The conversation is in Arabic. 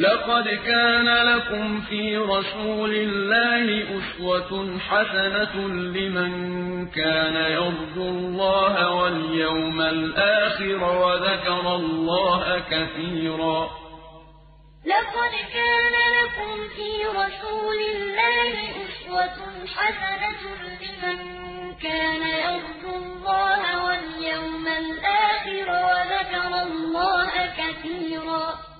لَقَدْ كَانَ لَكُمْ فِي رَسُولِ اللَّهِ أُسْوَةٌ حَسَنَةٌ لِمَن كَانَ يَرْجُو اللَّهَ وَالْيَوْمَ الْآخِرَ وَذَكَرَ اللَّهَ كَثِيرًا. لَقَدْ كَانَ لَكُمْ فِي رَسُولِ اللَّهِ أُسْوَةٌ حَسَنَةٌ لِمَن كَانَ يَرْجُو اللَّهَ وَالْيَوْمَ الْآخِرَ وَذَكَرَ اللَّهَ كَثِيرًا.